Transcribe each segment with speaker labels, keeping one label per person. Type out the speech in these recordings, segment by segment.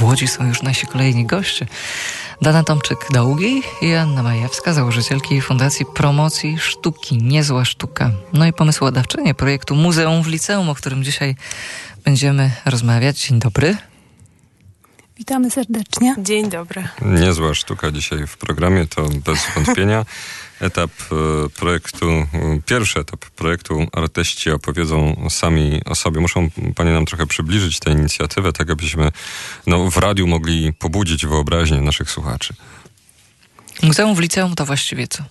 Speaker 1: w Łodzi są już nasi kolejni goście. Dana Tomczyk-Długi i Anna Majewska, założycielki Fundacji Promocji Sztuki Niezła Sztuka. No i pomysłodawczynie projektu Muzeum w Liceum, o którym dzisiaj będziemy rozmawiać. Dzień dobry.
Speaker 2: Witamy serdecznie.
Speaker 3: Dzień dobry.
Speaker 4: Niezła sztuka dzisiaj w programie, to bez wątpienia. Etap e, projektu, e, pierwszy etap projektu artyści opowiedzą sami o sobie. Muszą Panie nam trochę przybliżyć tę inicjatywę, tak abyśmy no, w radiu mogli pobudzić wyobraźnię naszych słuchaczy.
Speaker 1: Muzeum w Liceum to właściwie co?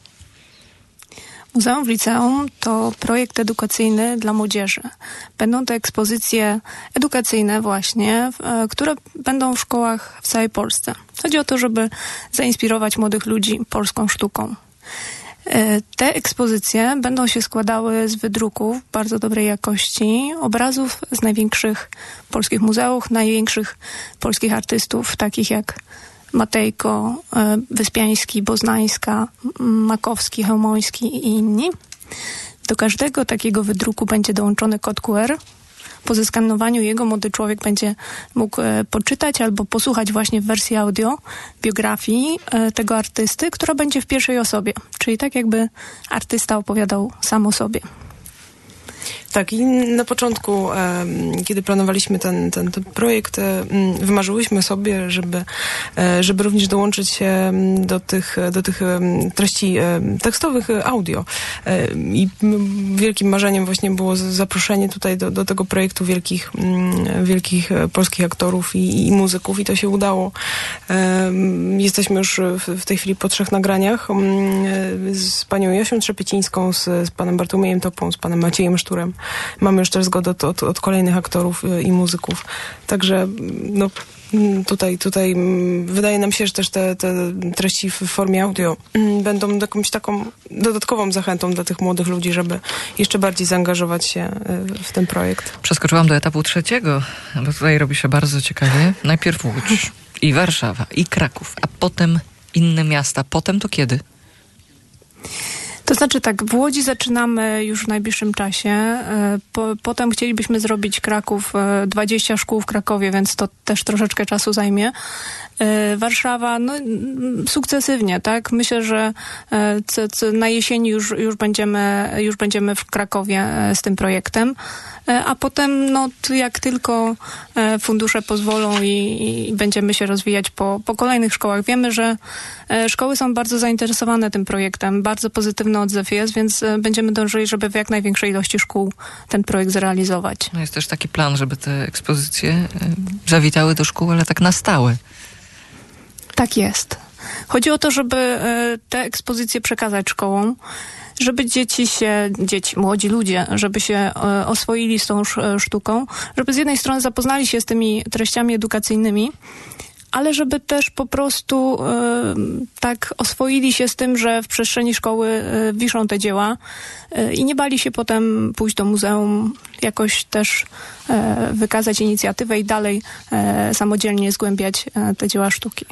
Speaker 2: Muzeum w Liceum to projekt edukacyjny dla młodzieży. Będą to ekspozycje edukacyjne właśnie, e, które będą w szkołach w całej Polsce. Chodzi o to, żeby zainspirować młodych ludzi polską sztuką. E, te ekspozycje będą się składały z wydruków bardzo dobrej jakości, obrazów z największych polskich muzeów, największych polskich artystów, takich jak Matejko, e, Wyspiański, Boznańska, Makowski, Chełmoński i inni. Do każdego takiego wydruku będzie dołączony kod QR. Po zeskanowaniu jego młody człowiek będzie mógł e, poczytać albo posłuchać właśnie w wersji audio biografii e, tego artysty, która będzie w pierwszej osobie, czyli tak jakby artysta opowiadał sam o sobie.
Speaker 3: Tak, i na początku, kiedy planowaliśmy ten, ten, ten projekt, wymarzyłyśmy sobie, żeby, e, żeby również dołączyć się do tych, do tych treści tekstowych audio. E, I wielkim marzeniem właśnie było zaproszenie tutaj do, do tego projektu wielkich, wielkich e, polskich aktorów i, i muzyków i to się udało. Jesteśmy już w tej chwili po trzech nagraniach z panią Josią Trzepiecińską, z, z panem Bartłomiejem Topą, z panem Maciejem Szturem. Mamy już też zgodę od, od, od kolejnych aktorów y, i muzyków. Także no, tutaj, tutaj wydaje nam się, że też te, te treści w formie audio będą jakąś taką dodatkową zachętą dla tych młodych ludzi, żeby jeszcze bardziej zaangażować się y, w ten projekt.
Speaker 1: Przeskoczyłam do etapu trzeciego, bo tutaj robi się bardzo ciekawie. Najpierw Łódź i Warszawa i Kraków, a potem inne miasta. Potem to kiedy?
Speaker 2: To znaczy tak, w Łodzi zaczynamy już w najbliższym czasie. E, po, potem chcielibyśmy zrobić Kraków, 20 e, szkół w Krakowie, więc to też troszeczkę czasu zajmie. E, Warszawa, no sukcesywnie, tak? Myślę, że co, co na jesieni już, już, będziemy, już będziemy w Krakowie z tym projektem. A potem, no, jak tylko fundusze pozwolą i, i będziemy się rozwijać po, po kolejnych szkołach. Wiemy, że szkoły są bardzo zainteresowane tym projektem, bardzo pozytywne odzew jest, więc e, będziemy dążyli, żeby w jak największej ilości szkół ten projekt zrealizować.
Speaker 1: No jest też taki plan, żeby te ekspozycje e, zawitały do szkół, ale tak na stałe.
Speaker 2: Tak jest. Chodzi o to, żeby e, te ekspozycje przekazać szkołom, żeby dzieci się, dzieci, młodzi ludzie, żeby się oswoili z tą sztuką, żeby z jednej strony zapoznali się z tymi treściami edukacyjnymi, ale żeby też po prostu y, tak oswoili się z tym, że w przestrzeni szkoły y, wiszą te dzieła y, i nie bali się potem pójść do muzeum, jakoś też wykazać inicjatywę i dalej samodzielnie zgłębiać te dzieła sztuki.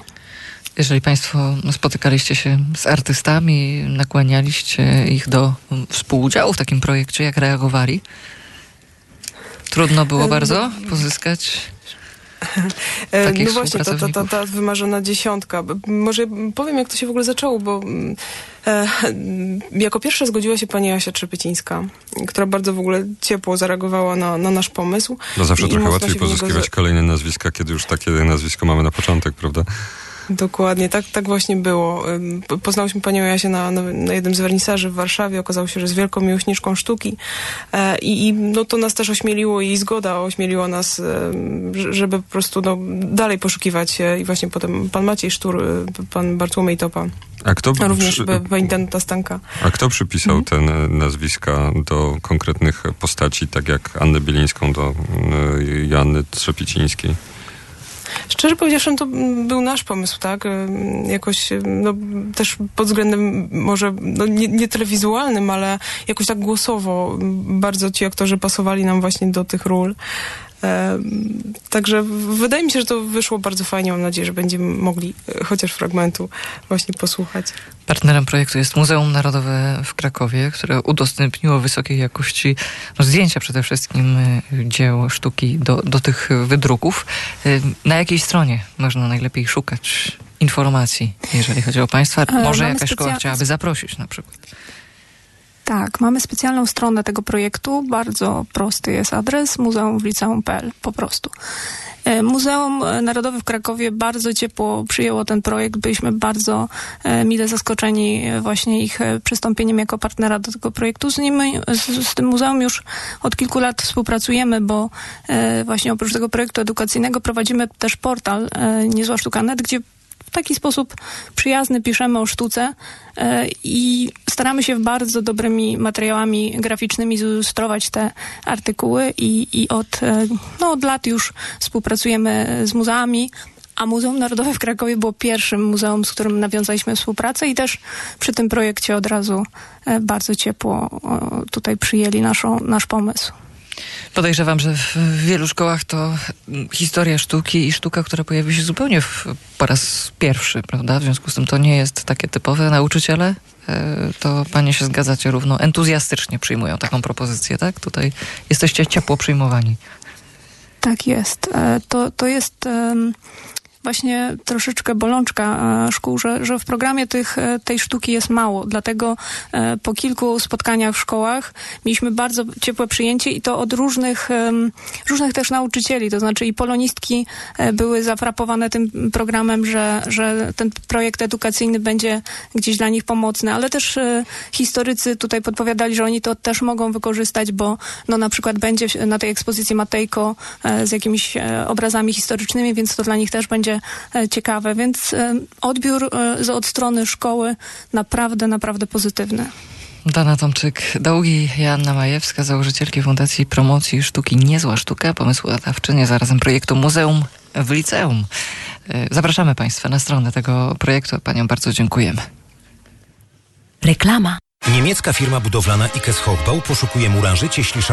Speaker 1: Jeżeli Państwo spotykaliście się z artystami, nakłanialiście ich do współudziału w takim projekcie, jak reagowali? Trudno było bardzo pozyskać
Speaker 3: E, no właśnie, to, to, to, ta wymarzona dziesiątka. Może powiem, jak to się w ogóle zaczęło, bo e, jako pierwsza zgodziła się pani Asia Trzepycińska, która bardzo w ogóle ciepło zareagowała na, na nasz pomysł.
Speaker 4: No zawsze trochę łatwiej pozyskiwać kolejne nazwiska, kiedy już takie nazwisko mamy na początek, prawda?
Speaker 3: Dokładnie, tak, tak właśnie było. Poznałyśmy panią Jasię na, na, jednym z wernisaży w Warszawie. Okazało się, że jest wielką miłośniczką sztuki e, i, no, to nas też ośmieliło i zgoda ośmieliła nas, e, żeby po prostu no, dalej poszukiwać i właśnie potem pan Maciej Sztur, e, pan Bartłomiej Topa. A kto a również przy... Stanka.
Speaker 4: A kto przypisał hmm? te nazwiska do konkretnych postaci, tak jak Annę Bielińską do Joanny Trzepicińskiej?
Speaker 3: Szczerze powiedziawszy, to był nasz pomysł, tak? Jakoś, no, też pod względem może no, nie, nie telewizualnym, ale jakoś tak głosowo bardzo ci aktorzy pasowali nam właśnie do tych ról. E, Także wydaje mi się, że to wyszło bardzo fajnie. Mam nadzieję, że będziemy mogli e, chociaż fragmentu właśnie posłuchać.
Speaker 1: Partnerem projektu jest Muzeum Narodowe w Krakowie, które udostępniło wysokiej jakości no, zdjęcia przede wszystkim y, dzieł sztuki do, do tych wydruków. Y, Na jakiej stronie można najlepiej szukać informacji, jeżeli chodzi o Państwa?
Speaker 2: E,
Speaker 1: Może
Speaker 2: mamy
Speaker 1: jakaś szkoła chciałaby zaprosić na przykład.
Speaker 2: Tak, mamy specjalną stronę tego projektu. Bardzo prosty jest adres muzeumwliceum.pl po prostu. E, Muzeum Narodowe w Krakowie bardzo ciepło przyjęło ten projekt. Byliśmy bardzo e, mile zaskoczeni właśnie ich e, przystąpieniem jako partnera do tego projektu. Z, nim, z, z tym muzeum już od kilku lat współpracujemy, bo właśnie oprócz tego projektu edukacyjnego prowadzimy też portal Niezła Sztuka.net, gdzie w taki sposób przyjazny piszemy o sztuce i staramy się bardzo dobrymi materiałami graficznymi zilustrować te artykuły i, i od, e, no, od lat już współpracujemy z muzeami. A Muzeum Narodowe w Krakowie było pierwszym muzeum, z którym nawiązaliśmy współpracę i też przy tym projekcie od razu e, bardzo ciepło tutaj przyjęli naszą, nasz pomysł.
Speaker 1: Podejrzewam, że w wielu szkołach to mm, historia sztuki i sztuka, która pojawi się zupełnie w, po raz pierwszy, prawda? W związku z tym to nie jest takie typowe. Nauczyciele, e, to panie się zgadzacie równo, entuzjastycznie przyjmują taką propozycję, tak? Tutaj jesteście ciepło przyjmowani.
Speaker 2: Tak jest. E, To, to jest właśnie troszeczkę bolączka e, szkół, że, że w programie tych, e, tej sztuki jest mało. Dlatego e, po kilku spotkaniach w szkołach mieliśmy bardzo ciepłe przyjęcie i to od różnych, różnych też nauczycieli. To znaczy i polonistki były zafrapowane tym programem, że, że ten projekt edukacyjny będzie gdzieś dla nich pomocny, ale też historycy tutaj podpowiadali, że oni to też mogą wykorzystać, bo no na przykład będzie na tej ekspozycji Matejko z jakimiś obrazami historycznymi, więc to dla nich też będzie e, ciekawe. Więc e, odbiór e, od strony szkoły naprawdę, naprawdę pozytywny.
Speaker 1: Dana Tomczyk, Długi, Joanna Majewska, założycielki Fundacji Promocji Sztuki Niezła Sztuka, pomysłodawczynie zarazem projektu Muzeum w Liceum. Zapraszamy Państwa na stronę tego projektu. Paniom bardzo dziękujemy.
Speaker 5: Reklama.
Speaker 6: Niemiecka firma budowlana Ikes Hochbau poszukuje murarzy, cieśli